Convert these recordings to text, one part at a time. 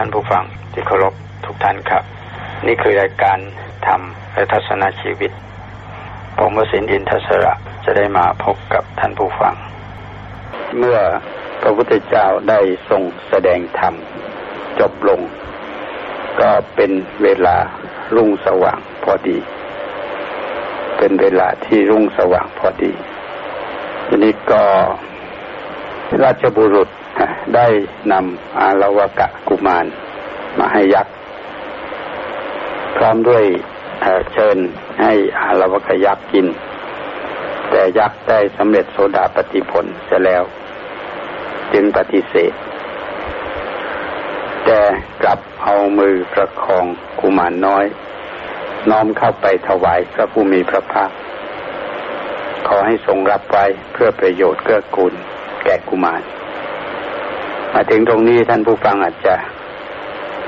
ท่านผู้ฟังที่เคารพทุกท่านครับ นี่คือรายการธรรมและทัศนชีวิต ผมวสินอินทศระจะได้มาพบกับท่านผู้ฟัง เมื่อพระพุทธเจ้าได้ทรงแสดงธรรมจบลง ก็เป็นเวลารุ่งสว่างพอดี เป็นเวลาที่รุ่งสว่างพอดีทีนี้ก็ราชบุรุษ ได้นำอาลวกะกุมาร มาให้ยักษ์ พร้อมด้วยเชิญให้อาลวกะยักษ์กิน แต่ยักษ์ได้สำเร็จโสดาปฏิผลเสียแล้ว จึงปฏิเสธ แต่กลับเอามือประคองกุมารน้อย น้อมเข้าไปถวายพระผู้มีพระภาคขอให้ทรงรับไว้เพื่อประโยชน์เกื้อกูลแก่กุมาร มาถึงตรงนี้ท่านผู้ฟังอาจจะ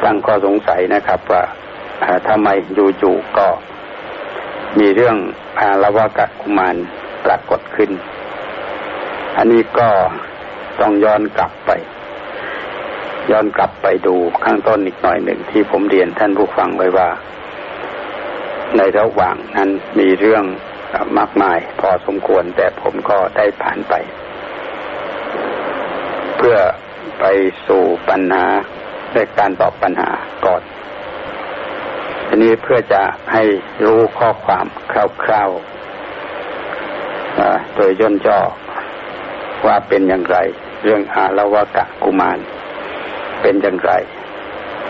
ตั้งข้อสงสัยนะครับว่าทำไมอยู่ๆก็มีเรื่องอาลวกะกุมารปรากฏขึ้น อันนี้ก็ต้องย้อนกลับไป ย้อนกลับไปดูข้างต้นอีกหน่อยหนึ่งที่ผมเรียนท่านผู้ฟังไว้ว่า ในระหว่างนั้นมีเรื่องมากมายพอสมควรแต่ผมก็ได้ผ่านไป เพื่อ ไปสู่ปัญหาในการตอบปัญหาก่อนทีนี้เพื่อจะให้รู้ข้อความคร่าวๆโดยย่นย่อว่าเป็นอย่างไร เรื่องอาลวกะกุมาร เป็นอย่างไร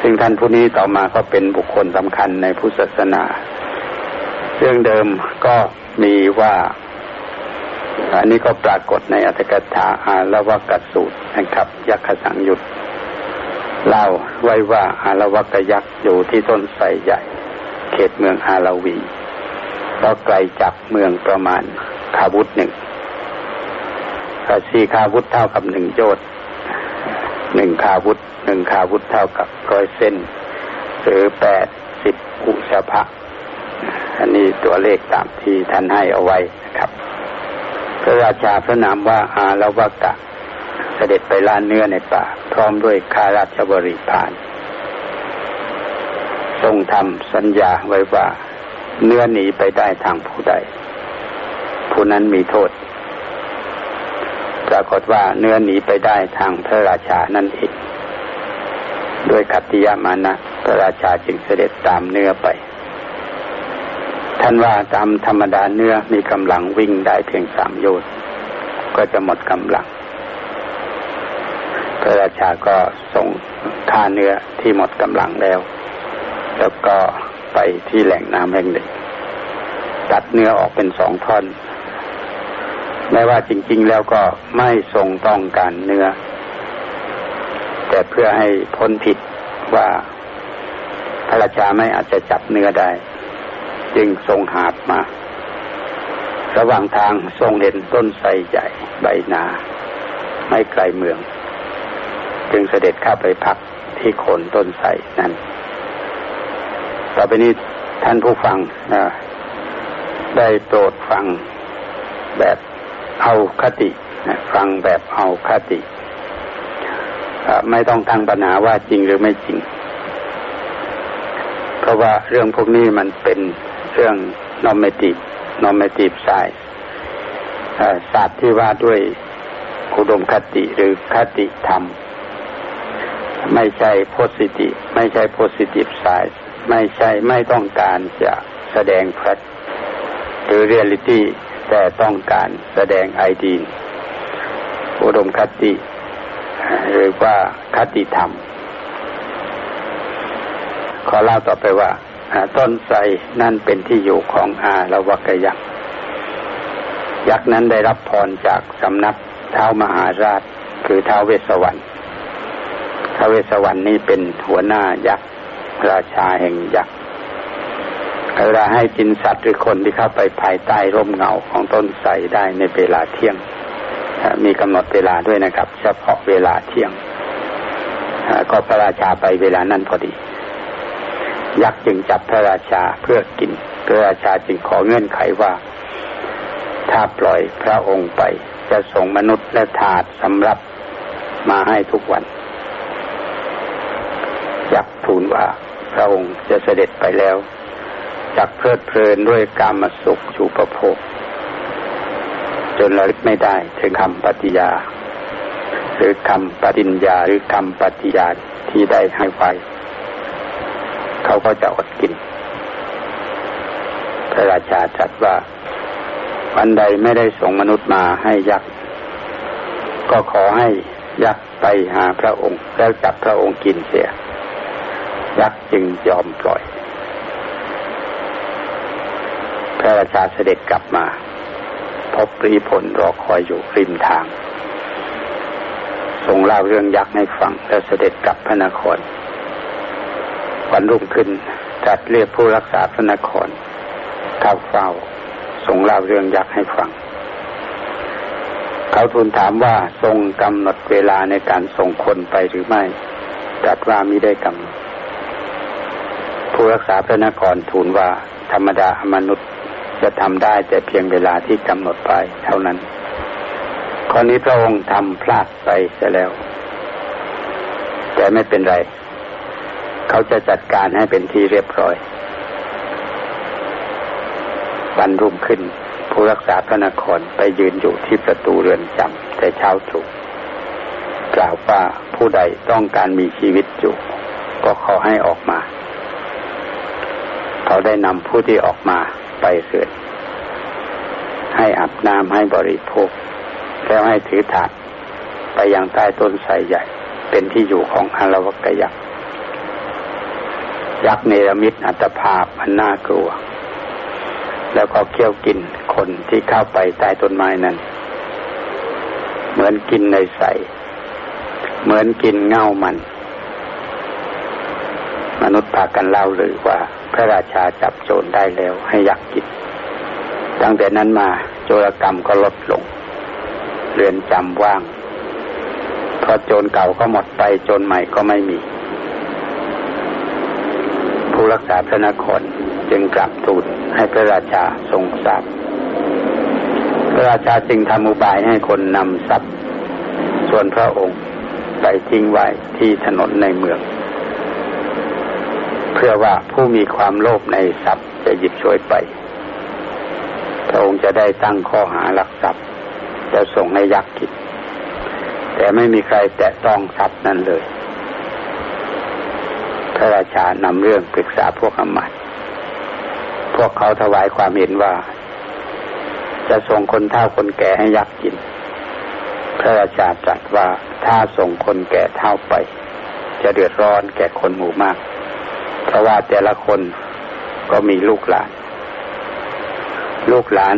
ซึ่งท่านผู้นี้ต่อมาก็เป็นบุคคลสำคัญในพุทธศาสนา เรื่องเดิมก็มีว่า อันนี้ก็ปรากฏในอัตถกถาอาลวกัสูตรนะครับ ยักษ์สังยุตเล่าไว้ว่าอาลวกยักษ์อยู่ที่ต้นไทรใหญ่ เขตเมืองอาลาวีก็ไกลจากเมืองประมาณคาวุธหนึ่งสี่คาวุธเท่ากับหนึ่งโยชน์หนึ่งคาวุธหนึ่งคาวุธเท่ากับร้อยเส้นหรือแปดสิบอุชภะอันนี้ตัวเลขตามที่ท่านให้เอาไว้นะครับ พระราชาพระนามว่าอาลวกะ เสด็จไปล่าเนื้อในป่า พร้อมด้วยข้าราชบริพารทรงทำสัญญาไว้ว่า เนื้อหนีไปได้ทางผู้ใด ผู้นั้นมีโทษ ปรากฏว่าเนื้อหนีไปได้ทางพระราชานั่นเองด้วยขัตติยามานะพระราชาจึงเสด็จตามเนื้อไป ท่านว่าตามธรรมดาเนื้อมีกำลังวิ่งได้เพียงสามโยชน์ก็จะหมดกำลัง พระราชาก็ส่งฆ่าเนื้อที่หมดกำลังแล้ว แล้วก็ไปที่แหล่งน้ำแห่งหนึ่งตัดเนื้อออกเป็นสองท่อนแม้ว่าจริง ๆ แล้วก็ไม่ทรงต้องการเนื้อ แต่เพื่อให้พ้นผิดว่าพระราชาไม่อาจจะจับเนื้อได้ จึงทรงหาบมา ระหว่างทางทรงเห็นต้นไทรใหญ่ใบนา ไม่ไกลเมือง จึงเสด็จเข้าไปพักที่โคนต้นไทรนั้น ต่อไปนี้ท่านผู้ฟังนะได้โปรดฟังแบบเอาคตินะฟังแบบเอาคติ ไม่ต้องตั้งปัญหาว่าจริงหรือไม่จริง เพราะว่าเรื่องพวกนี้มันเป็น เรื่อง normative normative science ศาสตร์ที่ว่าด้วยอุดมคติหรือคติธรรม ไม่ใช่ positive ไม่ใช่ positive science ไม่ใช่ไม่ต้องการจะแสดงพระหรือ reality แต่ต้องการแสดงไอดีนอุดมคติ หรือว่าคติธรรม ขอเล่าต่อไปว่า ต้นไทรนั่นเป็นที่อยู่ของอาละวกยักษ์ยักษ์นั้นได้รับพรจากสำนักเท้ามหาราช คือเท้าเวสวรรค์ท้าเวสวรรค์นี้เป็นหัวหน้ายักษ์ราชาแห่งยักษ์เวลาให้กินสัตว์หรือคนที่เข้าไปภายใต้ร่มเงาของต้นไทรได้ในเวลาเที่ยง มีกำหนดเวลาด้วยนะครับ เฉพาะเวลาเที่ยง ก็พระราชาไปเวลานั้นพอดี ยักษ์จึงจับพระราชาเพื่อกิน พระราชาจึงขอเงื่อนไขว่า ถ้าปล่อยพระองค์ไป จะส่งมนุษย์และทาสสำรับมาให้ทุกวัน ยักษ์ทูลว่าพระองค์จะเสด็จไปแล้วจักเพลิดเพลินด้วยกามสุขชูประโภคจนระลึกไม่ได้ถึงคำปฏิญา หรือคำปฏิญญาหรือคำปฏิญาที่ได้ให้ไว้ เขาก็จะอดกิน พระราชาจัดว่า วันใดไม่ได้ส่งมนุษย์มาให้ยักษ์ ก็ขอให้ยักษ์ไปหาพระองค์ แล้วจับพระองค์กินเสีย ยักษ์จึงยอมปล่อย พระราชาเสด็จกลับมา พบปรีผลรอคอยอยู่ริมทางทรงเล่าเรื่องยักษ์ให้ฟังแล้วเสด็จกลับพระนคร วันรุ่งขึ้นจัดเรียกผู้รักษาพระนครเข้าเฝ้าทรงเล่าเรื่องยักษ์ให้ฟัง เขาทูลถามว่าทรงกำหนดเวลาในการส่งคนไปหรือไม่จัดว่ามิได้กำหนดผู้รักษาพระนครทูลว่าธรรมดามนุษย์จะทำได้แต่เพียงเวลาที่กำหนดไปเท่านั้นข้อนี้พระองค์ทำพลาดไปเสียแล้ว แต่ไม่เป็นไร เขาจะจัดการให้เป็นที่เรียบร้อย วันรุ่งขึ้น ผู้รักษาพระนครไปยืนอยู่ที่ประตูเรือนจำแต่เช้าตรู่กล่าวว่าผู้ใดต้องการมีชีวิตอยู่ ก็ขอให้ออกมา เขาได้นำผู้ที่ออกมาไปเสือให้อาบน้ำให้บริโภค แล้วให้ถือถาดไปยังใต้ต้นไทรใหญ่ เป็นที่อยู่ของอารวกยักษ์ ยักษ์เนรมิตอัตภาพมันน่ากลัว แล้วก็เคี่ยวกินคนที่เข้าไปใต้ต้นไม้นั้น เหมือนกินในใส เหมือนกินเง่ามัน มนุษย์พากันเล่าเลยว่า พระราชาจับโจรได้แล้วให้ยักษ์กินตั้งแต่นั้นมาโจรกรรมก็ลดลง เรือนจำว่างพอโจรเก่าก็หมดไปโจรใหม่ก็ไม่มี ผู้รักษาพระนครจึงกลับทูลให้พระราชาทรงทราบพระราชาจึงทำอุบายให้คนนำทรัพย์ ส่วนพระองค์ไปทิ้งไว้ที่ถนนในเมือง เพื่อว่าผู้มีความโลภในทรัพย์จะหยิบช่วยไป พระองค์จะได้ตั้งข้อหาลักทรัพย์จะส่งให้ยักษ์กิจแต่ไม่มีใครแตะต้องทรัพย์นั้นเลย ระราชานำเรื่องปรึกษาพวกอมาตพวกเขาถวายความเห็นว่า จะส่งคนเฒ่าคนแก่ให้ยักษ์กิน พระราชาตรัสว่าถ้าส่งคนแก่เท่าไป จะเดือดร้อนแก่คนหมู่มาก เพราะว่าแต่ละคนก็มีลูกหลาน ลูกหลาน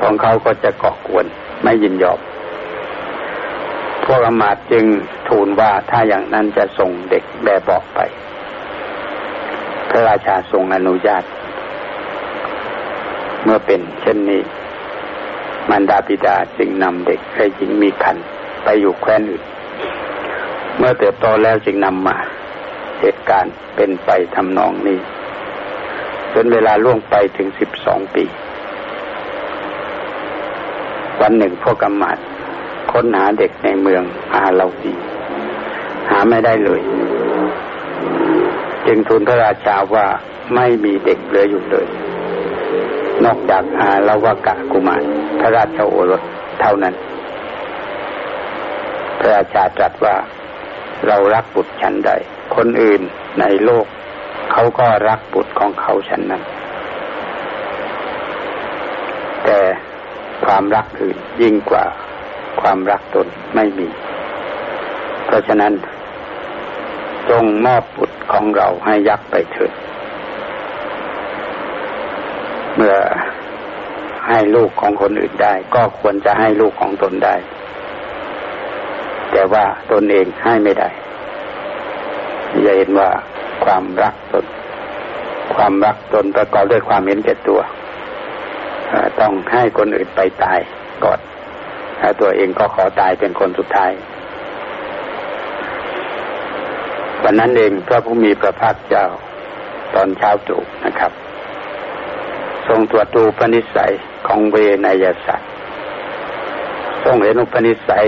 ของเขาก็จะเกาะกวนไม่ยินยอมพวกอมาตจึงทูลว่าถ้าอย่างนั้นจะส่งเด็กแบบบอกไป ระราชาทรงอนุญาต เมื่อเป็นเช่นนี้มันดาบิดาจึงนำเด็กให้หญิงมีคันไปอยู่แคว้นอื่น เมื่อเติบโตแล้วจึงนำมา เหตุการณ์เป็นไปทำนองนี้ จนเวลาล่วงไปถึงสิบสองปี วันหนึ่งพวกกำมัดค้นหาเด็กในเมืองอาลาดีหาไม่ได้เลย จึงทูลพระราชาว่าไม่มีเด็กเหลืออยู่เลย นอกจากอาลวกะกุมารพระราชโอรสเท่านั้น พระราชาตรัสว่าเรารักบุตรฉันใด คนอื่นในโลก เขาก็รักบุตรของเขาฉันนั้น แต่ความรักอื่นยิ่งกว่าความรักตนไม่มี เพราะฉะนั้น จงมอบบุตรของเราให้ยักษ์ไปเถิด เมื่อให้ลูกของคนอื่นได้ ก็ควรจะให้ลูกของตนได้ แต่ว่าตนเองให้ไม่ได้จะเห็นว่าความรักตน ความรักตนประกอบด้วยความเห็นแก่ตัว ต้องให้คนอื่นไปตายก่อนตัวเองก็ขอตายเป็นคนสุดท้าย วันนั้นเองพระผู้มีพระภาคเจ้า ตอนเช้าตรู่นะครับ ทรงตรวจดูปณิสัยของเวนยสัตว์ทรงเห็นอุปนิสัย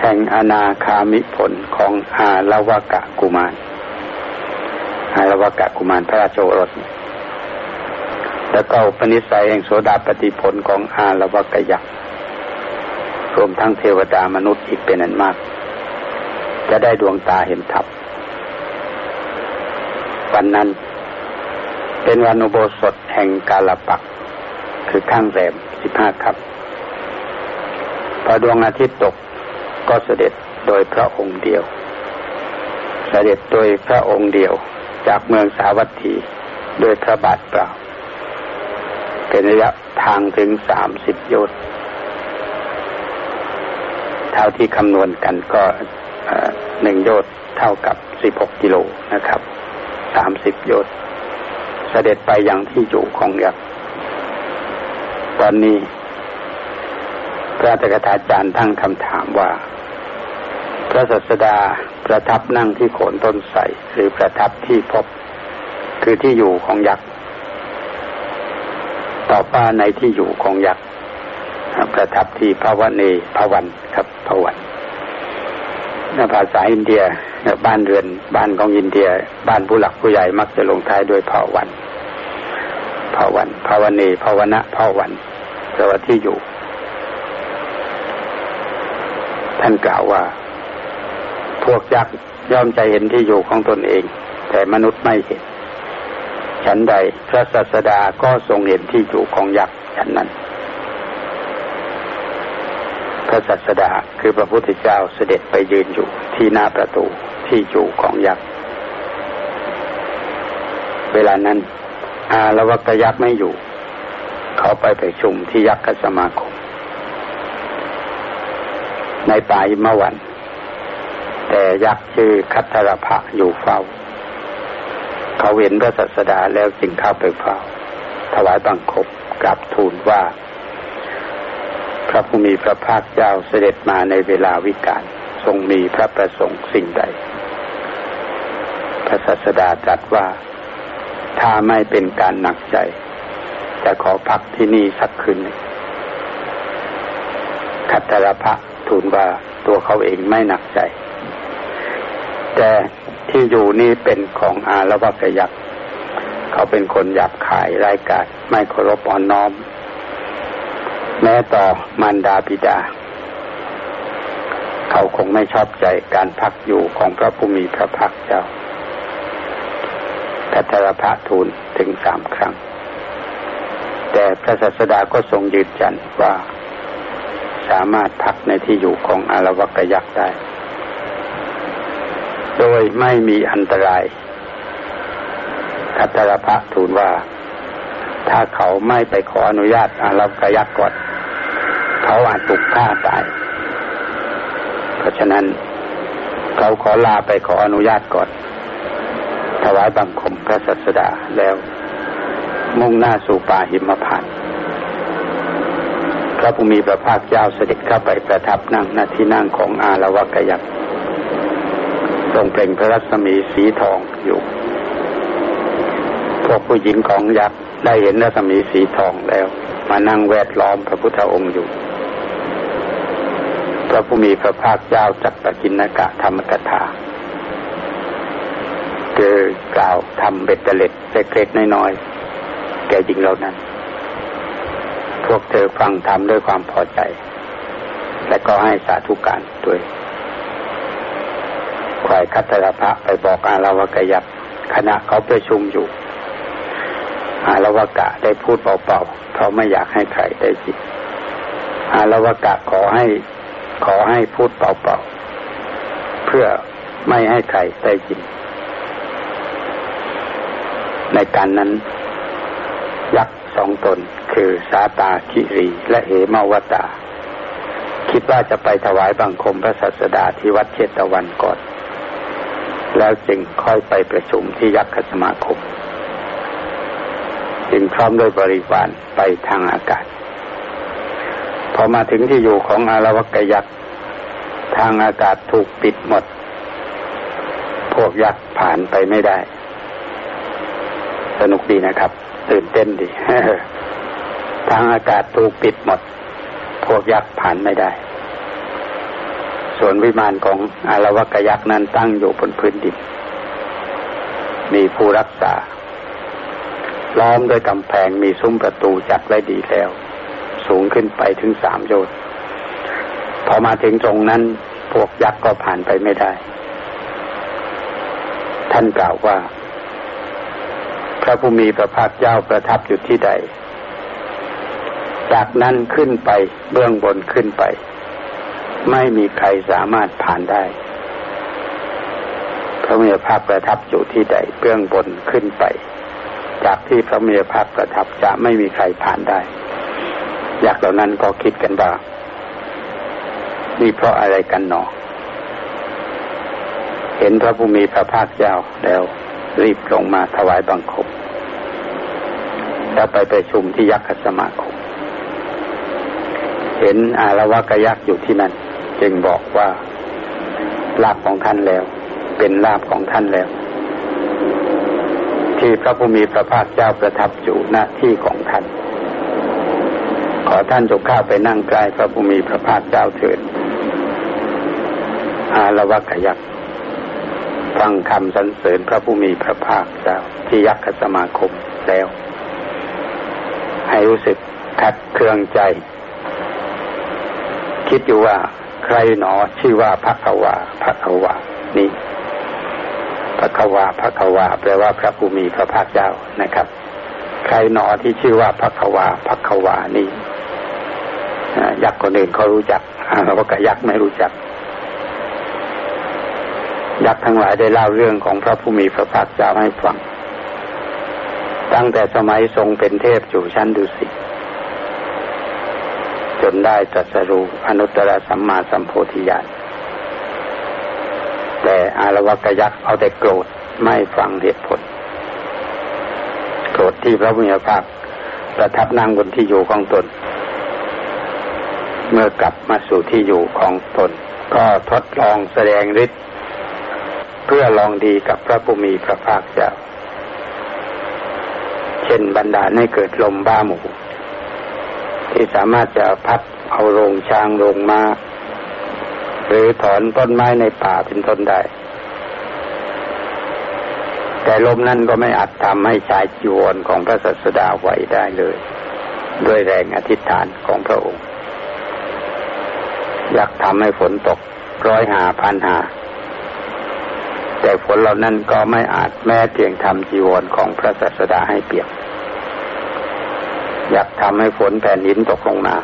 แห่งอนาคามิผลของอาลวกะกุมารอารวกะกุมารพระราชโอรสแล้วก็ปณิสัยแห่งโสดาปฏิผลของอารวกะยักษ์รวมทั้งเทวดามนุษย์อีกเป็นอันมาก จะได้ดวงตาเห็นทับวันนั้น เป็นวันอุโบสถแห่งกาลปัก คือข้างแรมสิบห้าครับพอดวงอาทิตย์ตกก็เสด็จโดยพระองค์เดียว เสด็จโดยพระองค์เดียวจากเมืองสาวัตถีโดยพระบาทเปล่า เป็นระยะทางถึงสามสิบโยชน์เท่าที่คำนวณกันก็ หนึ่งโยชน์เท่ากับสิบหกกิโลนะครับสามสิบโยชน์เสด็จไปยังที่อยู่ของยักษ์ตอนนี้พระตถาจารย์ตั้งคำถามว่า พระศัสดาประทับนั่งที่โคนต้นไทรหรือประทับที่พบ คือที่อยู่ของยักษ์ตอบว่าในที่อยู่ของยักษ์ประทับที่พระวเนพระวันครับ ภาษาอินเดียบ้านเรือนบ้านของอินเดีย บ้านผู้หลักผู้ใหญ่มักจะลงท้ายด้วยพระวันพระวันพระวันเนพระวนะพระวันแปลว่าที่อยู่ ท่านกล่าวว่า พวกยักษ์ย่อมใจเห็นที่อยู่ของตนเอง แต่มนุษย์ไม่เห็น ฉันใด พระศาสดาก็ทรงเห็นที่อยู่ของยักษ์ฉันนั้น พระศาสดาคือพระพุทธเจ้าเสด็จไปยืนอยู่ที่หน้าประตูที่อยู่ของยักษ์เวลานั้น อาลวกยักษ์ไม่อยู่ เขาไปไปชุมที่ยักษ์สมาคม ในป่าอิมวัน แต่ยักษ์ชื่อคัตรพะอยู่เฝ้า เขาเห็นพระสัสดาแล้วจึงเข้าไปเฝ้า ถวายบังคมกราบทูลว่า พระผู้มีพระภาคเจ้าเสด็จมาในเวลาวิกาลทรงมีพระประสงค์สิ่งใด พระสัสดาตรัสว่าถ้าไม่เป็นการหนักใจ จะขอพักที่นี่สักคืนหนึ่งคัตรพะทูลว่าตัวเขาเองไม่หนักใจ แต่ที่อยู่นี่เป็นของอาละวะกยักษ์เขาเป็นคนหยาบขายรายการไม่เคารพอ่อนน้อม แม้ต่อมารดาบิดา เขาคงไม่ชอบใจการพักอยู่ของพระผู้มีพระภาคเจ้าพัทรพระทูลถึงสามครั้ง แต่พระศาสดาก็ทรงยืนยันว่าสามารถพักในที่อยู่ของอารวกยักษ์ได้ โดยไม่มีอันตรายคัตรพระทูลว่า ถ้าเขาไม่ไปขออนุญาตอารวกยักษ์ก่อน เขาอาจถูกฆ่าตาย เพราะฉะนั้นเขาขอลาไปขออนุญาตก่อน ถวายบังคมพระศัสดาแล้ว มุ่งหน้าสู่ป่าหิมพานต์พระผู้มีพระภาคเจ้าเสด็จเข้าไปประทับนั่งณที่นั่งของอารวกยักษ์ทรงเปล่งพระรัศมีสีทองอยู่ พวกผู้หญิงของยักษ์ได้เห็นรัศมีสีทองแล้ว มานั่งแวดล้อมพระพุทธองค์อยู่ ระผู้มีพระภาคเจ้าจักตกินนกะธรรมกถาคือกล่าวทำเบ็ดเตล็ดเล็กๆน้อยๆแก่หญิงเหล่านั้น พวกเธอฟังธรรมด้วยความพอใจ และก็ให้สาธุการด้วยควายคัตรพระไปบอกอาราวกยักษ์ขณะเขาประชุมอยู่ อาราวกะได้พูดเบาๆเพราะไม่อยากให้ใครได้ยินอาราวกะขอให้ ขอให้พูดเบาๆ เพื่อไม่ให้ใครได้ยิน ในการนั้น ยักษ์สองตนคือสาตาคิรีและเหมาวตา คิดว่าจะไปถวายบังคมพระศัสดาที่วัดเชตวันก่อน แล้วจึงค่อยไปประชุมที่ยักษ์สมาคม จึงพร้อมด้วยบริวารไปทางอากาศ พอมาถึงที่อยู่ของอารวกยักษ์ทางอากาศถูกปิดหมด พวกยักษ์ผ่านไปไม่ได้ สนุกดีนะครับ ตื่นเต้นดีทางอากาศถูกปิดหมด พวกยักษ์ผ่านไม่ได้ ส่วนวิมานของอารวกยักษ์นั้นตั้งอยู่บนพื้นดิน มีผู้รักษาล้อมด้วยกำแพงมีซุ้มประตูจัดไว้ดีแล้ว สูงขึ้นไปถึงสามโยชน์พอมาถึงตรงนั้น พวกยักษ์ก็ผ่านไปไม่ได้ ท่านกล่าวว่า พระผู้มีพระภาคเจ้าประทับอยู่ที่ใด จากนั้นขึ้นไปเบื้องบนขึ้นไป ไม่มีใครสามารถผ่านได้ พระมีพระภาคประทับอยู่ที่ใด เบื้องบนขึ้นไป จากที่พระมีพระภาคประทับจะไม่มีใครผ่านได้ ยากเหล่านั้นก็คิดกันว่านี่เพราะอะไรกันหนอ เห็นพระผู้มีพระภาคเจ้าแล้วรีบลงมาถวายบังคมแล้วไปไปชุมที่ยักษ์สมาคม เห็นอารวากยักษ์อยู่ที่นั่น จึงบอกว่าลาบของท่านแล้ว เป็นลาบของท่านแล้ว ที่พระผู้มีพระภาคเจ้าประทับอยู่หน้าที่ของท่าน อท่านจงข้าไปนั่งใกล้พระผู้มีพระภาคเจ้าเถิด อารวกยักษ์ฟังคำสรรเสริญพระผู้มีพระภาคเจ้าที่ยักษ์สมาคมแล้ว ให้รู้สึกขัดเครื่องใจ คิดอยู่ว่าใครหนอชื่อว่าพระควาพระควานี่พระควาพระควาแปลว่าพระผู้มีพระภาคเจ้านะครับ ใครหนอที่ชื่อว่าพระควาพระควานี่ ยักษ์คนอื่นเขารู้จักเราก็กยักษ์ไม่รู้จัก ยักษ์ทั้งหลายได้เล่าเรื่องของพระผู้มีพระภาคเจ้าให้ฟัง ตั้งแต่สมัยทรงเป็นเทพอยู่ชั้นดุสิตจนได้ตรัสรู้อนุตตรสัมมาสัมโพธิญาณแต่อารวกยักษ์เอาแต่โกรธไม่ฟังเหตุผล โกรธที่พระพุทธภาคประทับนั่งบนที่อยู่ของตน เมื่อกลับมาสู่ที่อยู่ของตน ก็ทดลองแสดงฤทธิ์เพื่อลองดีกับพระผู้มีพระภาคเจ้า เช่นบรรดาให้เกิดลมบ้าหมูที่สามารถจะพัดเอาโรงช้างโรงมา้าหรือถอนต้นไม้ในป่าเป็นต้นได้ แต่ลมนั้นก็ไม่อาจทำให้ชายจีวรของพระสัสดาไหวได้เลย ด้วยแรงอธิษฐานของพระองค์ อยากทำให้ฝนตกร้อยหาพันหา แต่ฝนเหล่านั้นก็ไม่อาจแม้เพียงทำจีวรของพระศาสดาให้เปียก อยากทำให้ฝนแผ่นหินตกลงมา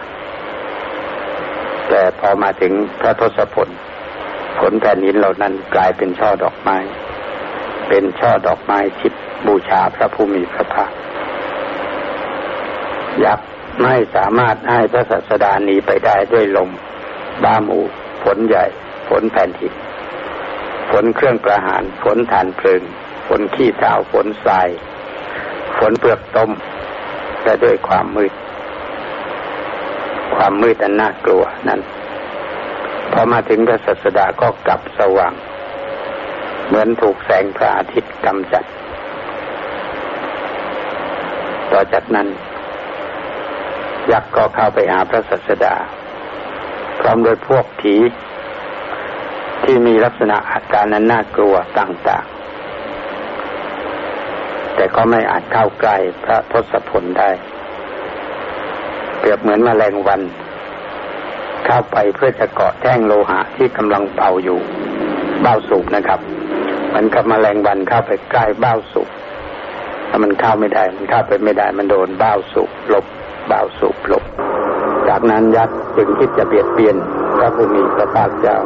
แต่พอมาถึงพระทศพลฝนแผ่นหินเหล่านั้นกลายเป็นช่อดอกไม้ เป็นช่อดอกไม้ทิพบูชาพระผู้มีพระภาคยักษ์ไม่สามารถให้พระศาสดาหนีไปได้ด้วยลม บ้ามูฝนใหญ่ ฝนแผ่นหินฝนเครื่องประหาร ฝนฐานเพลิง ฝนขี้เท้าฝนทราย ฝนเปลือกต้มและด้วยความมืด ความมืดอันน่ากลัวนั้นพอมาถึงพระศัสดาก็กลับสว่าง เหมือนถูกแสงพระอาทิตย์กำจัด ต่อจากนั้น ยักษ์ก็เข้าไปหาพระศัสดา พร้อมโดยพวกผี ที่มีลักษณะอาการนั้นน่ากลัวต่างๆ แต่ก็ไม่อาจเข้าใกล้พระทศพลได้ เปรียบเหมือนมแมลงวัน เข้าไปเพื่อจะเกาะแท่งโลหะที่กำลังเป่าอยู่เบ้าสูบนะครับมันกับมแมลงวันเข้าไปใกล้เบ้าสูบถ้ามันเข้าไม่ได้ มันเข้าไปไม่ได้ มันโดนเบ้าสูบหลบเบ้าสูบหลบ จากนั้นยักษ์จึงคิดจะเบียดเบียนพระผู้มีพระภาคเจ้า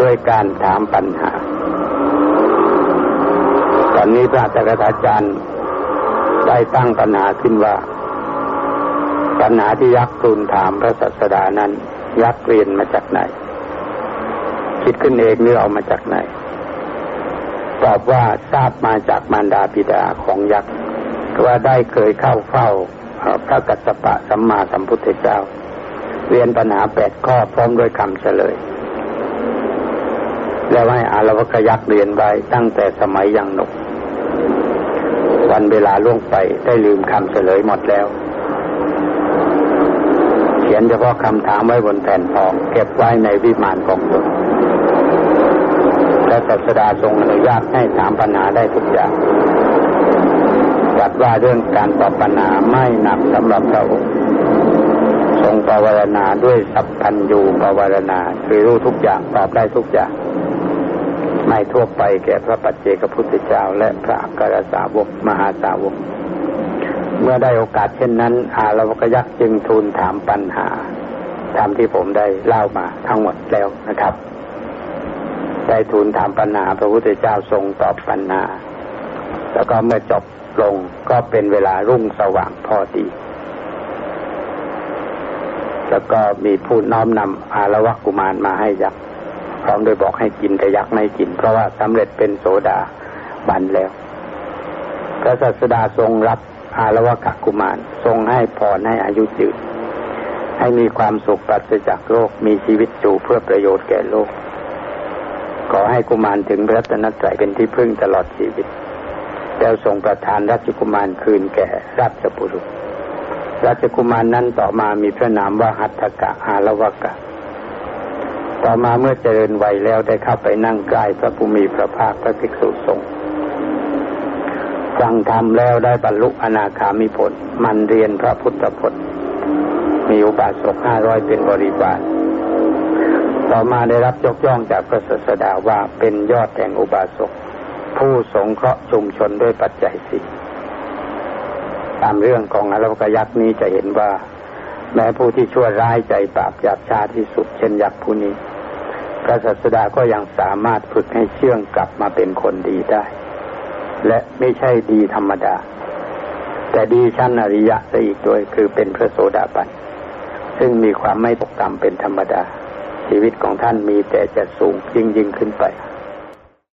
ด้วยการถามปัญหา ตอนนี้พระจักรอาจารย์ได้ตั้งปัญหาขึ้นว่า ปัญหาที่ยักษ์ทูลถามพระศาสดานั้น ยักษ์เรียนมาจากไหน คิดขึ้นเองหรือเอามาจากไหนตอบว่าทราบมาจากมารดาบิดาของยักษ์ว่าได้เคยเข้าเฝ้า พระกัสสปะสัมมาสัมพุทธเจ้าเรียนปัญหาแปดข้อพร้อมด้วยคำเฉลย แล้วให้อารวกยักษ์เรียนไว้ตั้งแต่สมัยยังหนุกวันเวลาล่วงไปได้ลืมคำเฉลยหมดแล้ว เขียนเฉพาะคำถามไว้บนแผ่นทองเก็บไว้ในวิมานของตนและศาสดาทรงอนุญาตให้ถามปัญหาได้ทุกอย่าง จัดว่าเรื่องการตอบปัญหาไม่หนักสำหรับพระองค์ทรงปวารณาด้วยสัพพัญญูปวารณาคือรู้ทุกอย่างตอบได้ทุกอย่าง ไม่ทั่วไปแก่พระปัจเจกพุทธเจ้า และพระกรสาวกมหาสาวก เมื่อได้โอกาสเช่นนั้น อารวกยักษ์จึงทูลถามปัญหาตามที่ผมได้เล่ามาทั้งหมดแล้วนะครับ ได้ทูลถามปัญหาพระพุทธเจ้าทรงตอบปัญหา แล้วก็เมื่อจบ ลงก็เป็นเวลารุ่งสว่างพอดี แล้วก็มีผู้น้อมนำอารวะกุมารมาให้ยักษ์พร้อมโดยบอกให้กินแต่ยักษ์ไม่กิน เพราะว่าสำเร็จเป็นโสดาบันแล้ว พระศาสดาทรงรับอารวะกกุมาร ทรงให้พรให้อายุยืนให้มีความสุขปราศจากโรคมีชีวิตอยู่เพื่อประโยชน์แก่โลก ขอให้กุมารถึงพระรัตนตรัยเป็นที่พึ่งตลอดชีวิต แล้วทรงประทานราชกุมารคืนแก่ราชบุรุษ ราชกุมารนั้นต่อมามีพระนามว่าหัตถกะอารวกะ ต่อมาเมื่อเจริญวัยแล้วได้เข้าไปนั่งใกล้พระภูมิพระภาคพระภิกษุสงฆ์ฟังธรรมแล้วได้บรรลุอนาคามิผล มันเรียนพระพุทธพจน์ มีอุบาสกห้าร้อยเป็นบริวารต่อมาได้รับยกย่องจากพระศาสดาว่าเป็นยอดแห่งอุบาสก ผู้สงเคราะห์ชุมชนด้วยปัจจัยสี่ตามเรื่องของอรวกยักษ์นี้จะเห็นว่า แม้ผู้ที่ชั่วร้ายใจบาปหยาบช้าที่สุดเช่นยักษ์ผู้นี้พระศาสดาก็ยังสามารถฝึกให้เชื่องกลับมาเป็นคนดีได้ และไม่ใช่ดีธรรมดา แต่ดีชั้นอริยะซะอีกด้วยคือเป็นพระโสดาบันซึ่งมีความไม่ตกต่ำเป็นธรรมดา ชีวิตของท่านมีแต่จะสูงยิ่งยิ่งขึ้นไป